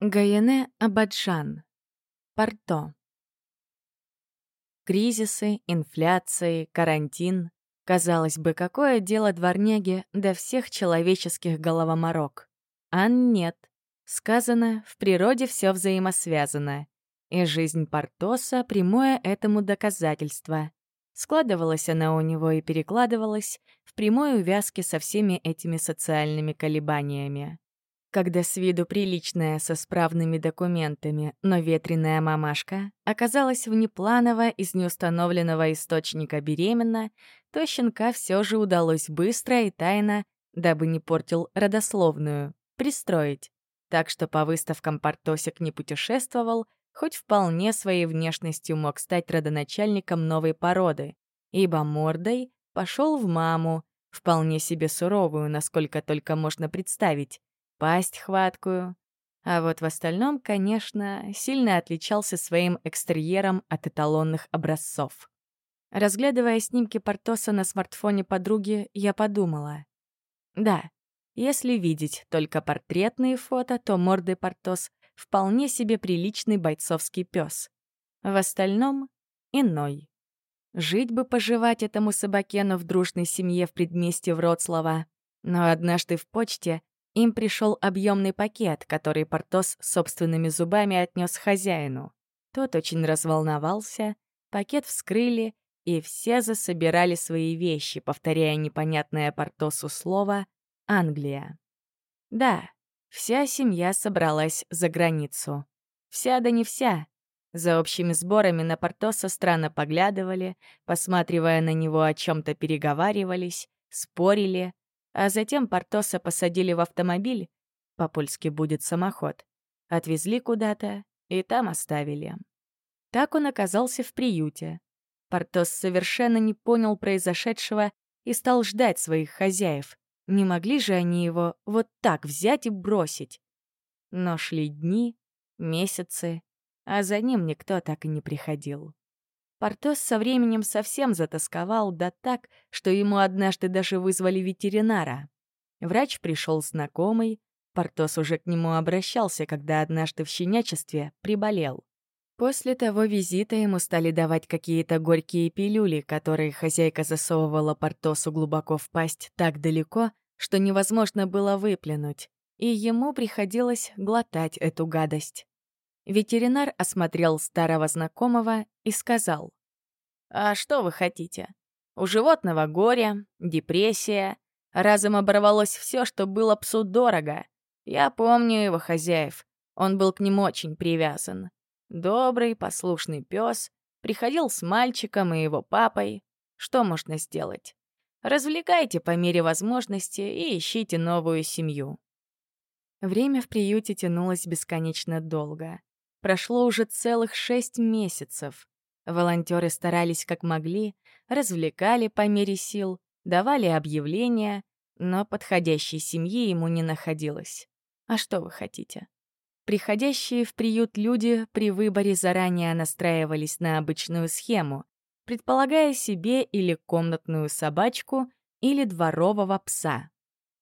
Гаене Абаджан. Порто. Кризисы, инфляции, карантин. Казалось бы, какое дело дворняги до всех человеческих головоморок? А нет. Сказано, в природе все взаимосвязано. И жизнь Портоса — прямое этому доказательство. Складывалась она у него и перекладывалась в прямой увязке со всеми этими социальными колебаниями когда с виду приличная со справными документами, но ветреная мамашка оказалась внепланово из неустановленного источника беременна, то щенка все же удалось быстро и тайно, дабы не портил родословную, пристроить. Так что по выставкам Портосик не путешествовал, хоть вполне своей внешностью мог стать родоначальником новой породы, ибо мордой пошел в маму, вполне себе суровую, насколько только можно представить, пасть хваткую. А вот в остальном, конечно, сильно отличался своим экстерьером от эталонных образцов. Разглядывая снимки Портоса на смартфоне подруги, я подумала. Да, если видеть только портретные фото, то морды Портос вполне себе приличный бойцовский пес. В остальном — иной. Жить бы поживать этому собакену в дружной семье в предместе Вроцлава. Но однажды в почте им пришел объемный пакет, который Портос собственными зубами отнес хозяину. Тот очень разволновался, пакет вскрыли, и все засобирали свои вещи, повторяя непонятное Портосу слово «Англия». Да, вся семья собралась за границу. Вся да не вся. За общими сборами на Портоса странно поглядывали, посматривая на него о чем то переговаривались, спорили — а затем Портоса посадили в автомобиль, по-польски будет самоход, отвезли куда-то и там оставили. Так он оказался в приюте. Портос совершенно не понял произошедшего и стал ждать своих хозяев. Не могли же они его вот так взять и бросить? Но шли дни, месяцы, а за ним никто так и не приходил. Портос со временем совсем затасковал, да так, что ему однажды даже вызвали ветеринара. Врач пришел знакомый, Портос уже к нему обращался, когда однажды в щенячестве приболел. После того визита ему стали давать какие-то горькие пилюли, которые хозяйка засовывала Портосу глубоко в пасть так далеко, что невозможно было выплюнуть, и ему приходилось глотать эту гадость. Ветеринар осмотрел старого знакомого и сказал. «А что вы хотите? У животного горе, депрессия. Разом оборвалось все, что было псу дорого. Я помню его хозяев. Он был к ним очень привязан. Добрый, послушный пес. Приходил с мальчиком и его папой. Что можно сделать? Развлекайте по мере возможности и ищите новую семью». Время в приюте тянулось бесконечно долго. Прошло уже целых шесть месяцев. Волонтеры старались как могли, развлекали по мере сил, давали объявления, но подходящей семьи ему не находилось. А что вы хотите? Приходящие в приют люди при выборе заранее настраивались на обычную схему, предполагая себе или комнатную собачку, или дворового пса.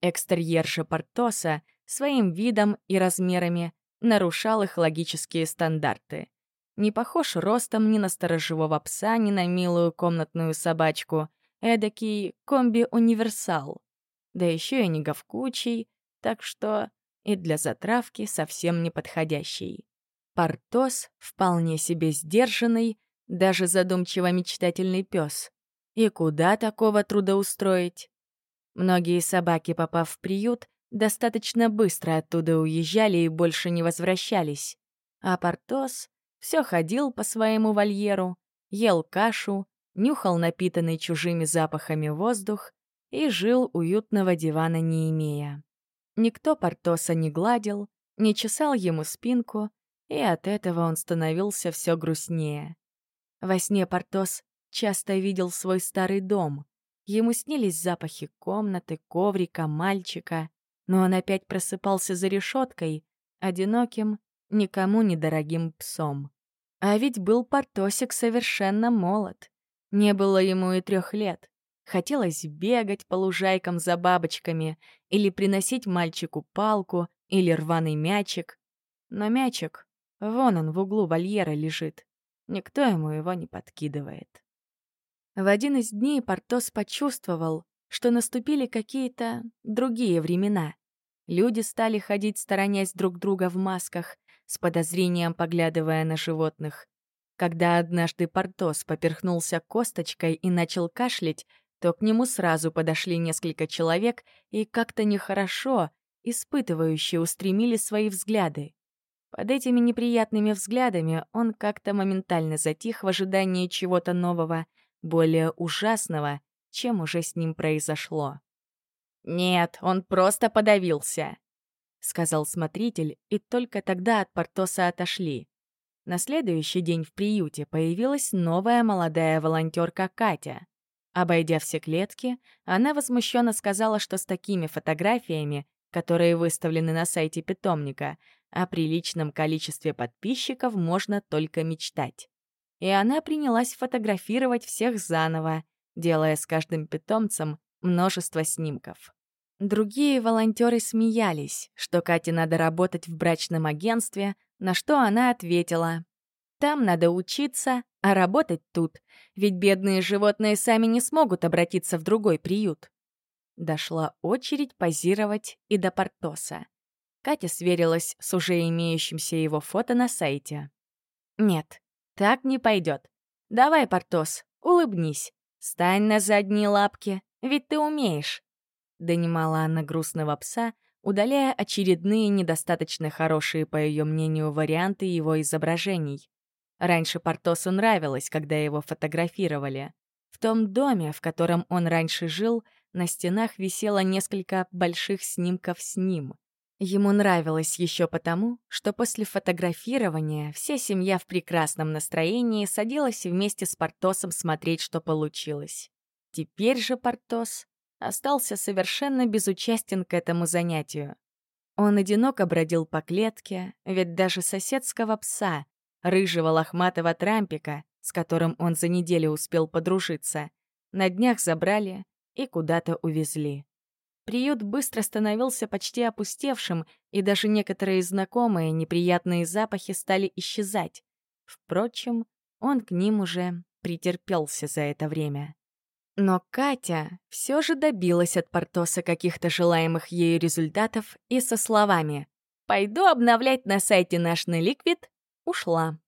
Экстерьер же Портоса своим видом и размерами нарушал их логические стандарты. Не похож ростом ни на сторожевого пса, ни на милую комнатную собачку. Эдакий комби-универсал. Да еще и не говкучий, так что и для затравки совсем не подходящий. Портос вполне себе сдержанный, даже задумчиво мечтательный пес. И куда такого трудоустроить? Многие собаки, попав в приют, достаточно быстро оттуда уезжали и больше не возвращались. А Портос все ходил по своему вольеру, ел кашу, нюхал напитанный чужими запахами воздух и жил уютного дивана не имея. Никто Портоса не гладил, не чесал ему спинку, и от этого он становился все грустнее. Во сне Портос часто видел свой старый дом. Ему снились запахи комнаты, коврика, мальчика но он опять просыпался за решеткой, одиноким, никому недорогим псом. А ведь был Портосик совершенно молод. Не было ему и трех лет. Хотелось бегать по лужайкам за бабочками или приносить мальчику палку или рваный мячик. Но мячик, вон он в углу вольера лежит. Никто ему его не подкидывает. В один из дней Портос почувствовал, что наступили какие-то другие времена — Люди стали ходить, сторонясь друг друга в масках, с подозрением поглядывая на животных. Когда однажды Портос поперхнулся косточкой и начал кашлять, то к нему сразу подошли несколько человек и как-то нехорошо, испытывающие, устремили свои взгляды. Под этими неприятными взглядами он как-то моментально затих в ожидании чего-то нового, более ужасного, чем уже с ним произошло. «Нет, он просто подавился», — сказал смотритель, и только тогда от Портоса отошли. На следующий день в приюте появилась новая молодая волонтерка Катя. Обойдя все клетки, она возмущенно сказала, что с такими фотографиями, которые выставлены на сайте питомника, о приличном количестве подписчиков можно только мечтать. И она принялась фотографировать всех заново, делая с каждым питомцем множество снимков. Другие волонтеры смеялись, что Кате надо работать в брачном агентстве, на что она ответила. «Там надо учиться, а работать тут, ведь бедные животные сами не смогут обратиться в другой приют». Дошла очередь позировать и до Портоса. Катя сверилась с уже имеющимся его фото на сайте. «Нет, так не пойдет. Давай, Портос, улыбнись, стань на задние лапки, ведь ты умеешь!» Донимала она грустного пса, удаляя очередные недостаточно хорошие, по ее мнению, варианты его изображений. Раньше Портосу нравилось, когда его фотографировали. В том доме, в котором он раньше жил, на стенах висело несколько больших снимков с ним. Ему нравилось еще потому, что после фотографирования вся семья в прекрасном настроении садилась вместе с Портосом смотреть, что получилось. Теперь же Портос остался совершенно безучастен к этому занятию. Он одиноко бродил по клетке, ведь даже соседского пса, рыжего лохматого трампика, с которым он за неделю успел подружиться, на днях забрали и куда-то увезли. Приют быстро становился почти опустевшим, и даже некоторые знакомые неприятные запахи стали исчезать. Впрочем, он к ним уже претерпелся за это время. Но Катя все же добилась от Портоса каких-то желаемых ею результатов и со словами «Пойду обновлять на сайте наш Неликвид» ушла.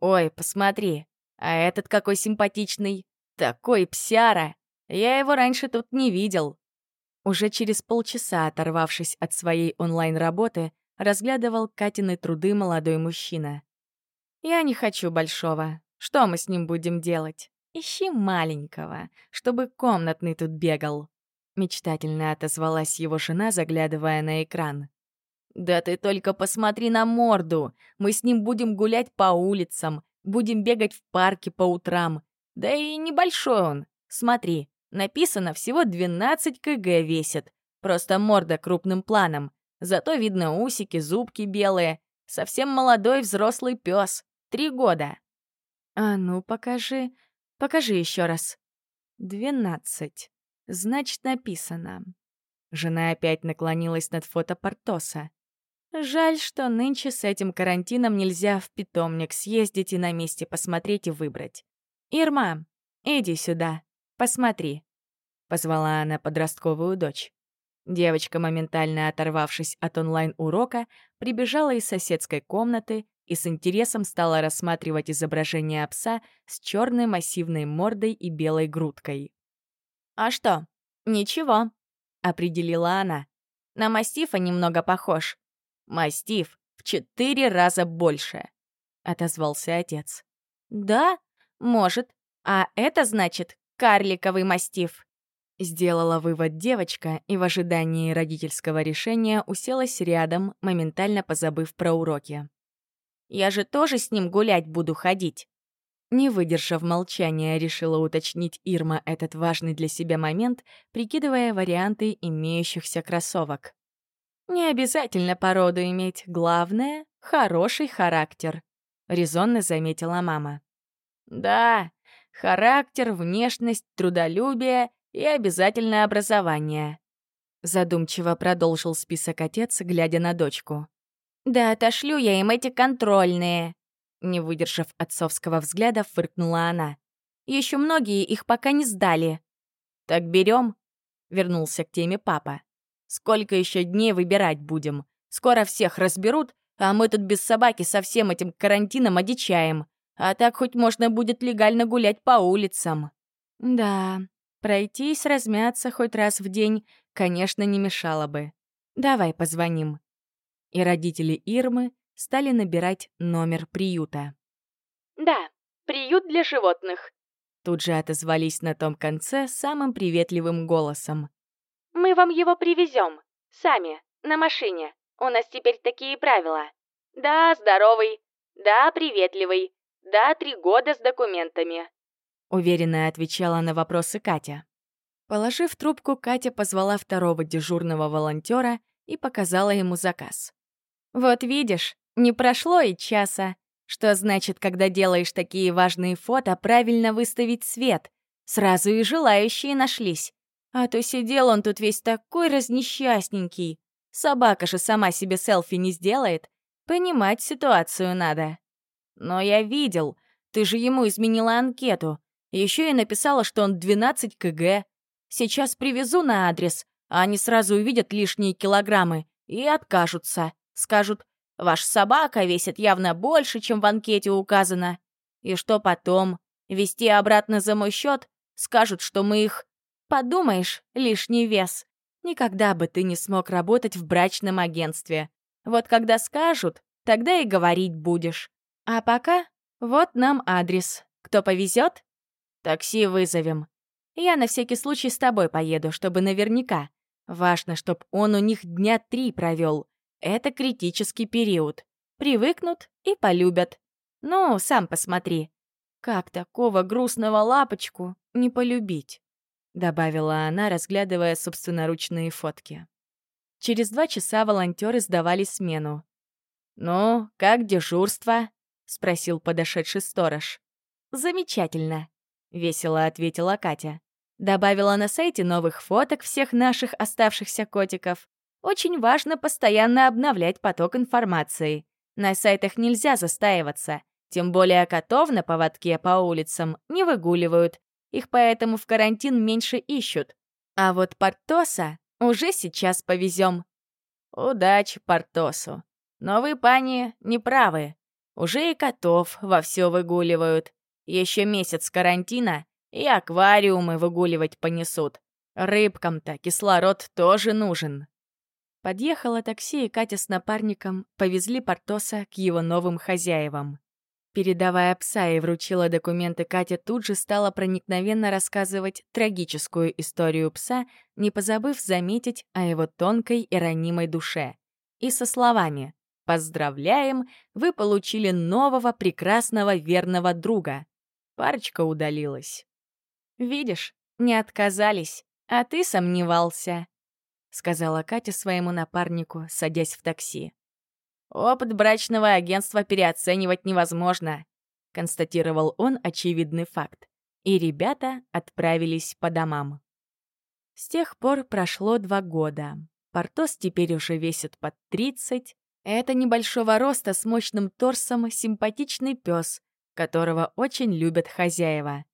«Ой, посмотри, а этот какой симпатичный! Такой псяра! Я его раньше тут не видел!» Уже через полчаса, оторвавшись от своей онлайн-работы, разглядывал Катины труды молодой мужчина. «Я не хочу большого. Что мы с ним будем делать?» Ищи маленького, чтобы комнатный тут бегал». Мечтательно отозвалась его жена, заглядывая на экран. «Да ты только посмотри на морду! Мы с ним будем гулять по улицам, будем бегать в парке по утрам. Да и небольшой он. Смотри, написано всего 12 кг весит. Просто морда крупным планом. Зато видно усики, зубки белые. Совсем молодой взрослый пес. Три года». «А ну, покажи. Покажи еще раз. Двенадцать. Значит, написано. Жена опять наклонилась над фото Портоса. Жаль, что нынче с этим карантином нельзя в питомник съездить и на месте посмотреть и выбрать. «Ирма, иди сюда, посмотри», — позвала она подростковую дочь. Девочка, моментально оторвавшись от онлайн-урока, прибежала из соседской комнаты, и с интересом стала рассматривать изображение пса с черной массивной мордой и белой грудкой. «А что? Ничего», — определила она. «На мастифа немного похож». «Мастиф в четыре раза больше», — отозвался отец. «Да, может. А это значит карликовый мастиф». Сделала вывод девочка и в ожидании родительского решения уселась рядом, моментально позабыв про уроки. Я же тоже с ним гулять буду ходить». Не выдержав молчания, решила уточнить Ирма этот важный для себя момент, прикидывая варианты имеющихся кроссовок. «Не обязательно породу иметь, главное — хороший характер», — резонно заметила мама. «Да, характер, внешность, трудолюбие и обязательное образование», — задумчиво продолжил список отец, глядя на дочку. «Да отошлю я им эти контрольные!» Не выдержав отцовского взгляда, фыркнула она. «Еще многие их пока не сдали». «Так берем?» Вернулся к теме папа. «Сколько еще дней выбирать будем? Скоро всех разберут, а мы тут без собаки со всем этим карантином одичаем. А так хоть можно будет легально гулять по улицам». «Да, пройтись, размяться хоть раз в день, конечно, не мешало бы. Давай позвоним» и родители Ирмы стали набирать номер приюта. «Да, приют для животных», — тут же отозвались на том конце самым приветливым голосом. «Мы вам его привезем. Сами, на машине. У нас теперь такие правила. Да, здоровый. Да, приветливый. Да, три года с документами». Уверенно отвечала на вопросы Катя. Положив трубку, Катя позвала второго дежурного волонтера и показала ему заказ. Вот видишь, не прошло и часа. Что значит, когда делаешь такие важные фото, правильно выставить свет? Сразу и желающие нашлись. А то сидел он тут весь такой разнесчастненький. Собака же сама себе селфи не сделает. Понимать ситуацию надо. Но я видел, ты же ему изменила анкету. Еще и написала, что он 12 кг. Сейчас привезу на адрес, а они сразу увидят лишние килограммы и откажутся. Скажут, ваша собака весит явно больше, чем в анкете указано. И что потом? Вести обратно за мой счет? Скажут, что мы их... Подумаешь, лишний вес. Никогда бы ты не смог работать в брачном агентстве. Вот когда скажут, тогда и говорить будешь. А пока вот нам адрес. Кто повезет? Такси вызовем. Я на всякий случай с тобой поеду, чтобы наверняка. Важно, чтоб он у них дня три провел. Это критический период. Привыкнут и полюбят. Ну, сам посмотри. Как такого грустного лапочку не полюбить? Добавила она, разглядывая собственноручные фотки. Через два часа волонтеры сдавали смену. «Ну, как дежурство?» — спросил подошедший сторож. «Замечательно», — весело ответила Катя. Добавила на сайте новых фоток всех наших оставшихся котиков. Очень важно постоянно обновлять поток информации. На сайтах нельзя застаиваться, тем более котов на поводке по улицам не выгуливают, их поэтому в карантин меньше ищут. А вот Портоса уже сейчас повезем. Удачи Портосу. Но вы, пани, не правы. Уже и котов вовсю выгуливают. Еще месяц карантина, и аквариумы выгуливать понесут. Рыбкам-то кислород тоже нужен. Подъехало такси, и Катя с напарником повезли Портоса к его новым хозяевам. Передавая пса и вручила документы, Катя тут же стала проникновенно рассказывать трагическую историю пса, не позабыв заметить о его тонкой и ранимой душе. И со словами «Поздравляем, вы получили нового прекрасного верного друга». Парочка удалилась. «Видишь, не отказались, а ты сомневался», сказала Катя своему напарнику, садясь в такси. «Опыт брачного агентства переоценивать невозможно», констатировал он очевидный факт. И ребята отправились по домам. С тех пор прошло два года. Портос теперь уже весит под 30. Это небольшого роста с мощным торсом симпатичный пес, которого очень любят хозяева.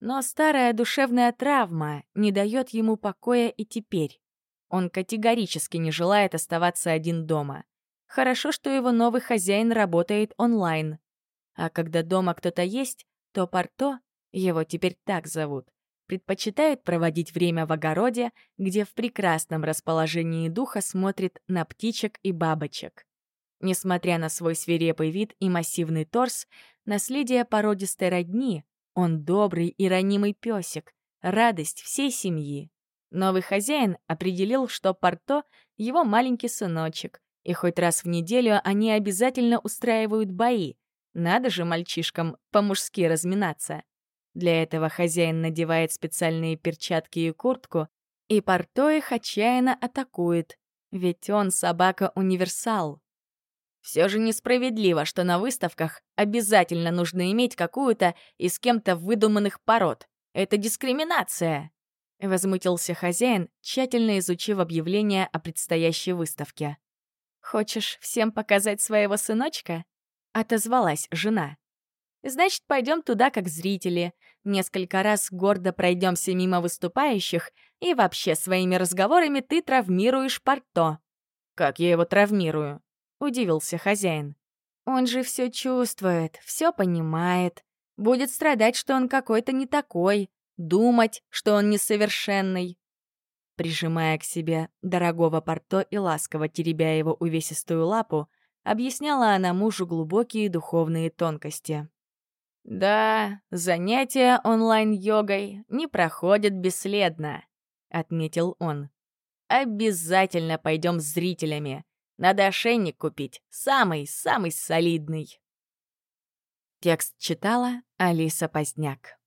Но старая душевная травма не дает ему покоя и теперь. Он категорически не желает оставаться один дома. Хорошо, что его новый хозяин работает онлайн. А когда дома кто-то есть, то Порто, его теперь так зовут, предпочитает проводить время в огороде, где в прекрасном расположении духа смотрит на птичек и бабочек. Несмотря на свой свирепый вид и массивный торс, наследие породистой родни, он добрый и ранимый песик, радость всей семьи. Новый хозяин определил, что Порто — его маленький сыночек, и хоть раз в неделю они обязательно устраивают бои. Надо же мальчишкам по-мужски разминаться. Для этого хозяин надевает специальные перчатки и куртку, и Порто их отчаянно атакует, ведь он собака-универсал. Все же несправедливо, что на выставках обязательно нужно иметь какую-то из кем-то выдуманных пород. Это дискриминация. Возмутился хозяин, тщательно изучив объявление о предстоящей выставке. «Хочешь всем показать своего сыночка?» — отозвалась жена. «Значит, пойдем туда как зрители. Несколько раз гордо пройдемся мимо выступающих, и вообще своими разговорами ты травмируешь Порто». «Как я его травмирую?» — удивился хозяин. «Он же все чувствует, все понимает. Будет страдать, что он какой-то не такой думать, что он несовершенный. Прижимая к себе дорогого порто и ласково теребя его увесистую лапу, объясняла она мужу глубокие духовные тонкости. «Да, занятия онлайн-йогой не проходят бесследно», — отметил он. «Обязательно пойдем с зрителями. Надо ошейник купить, самый-самый солидный». Текст читала Алиса Поздняк.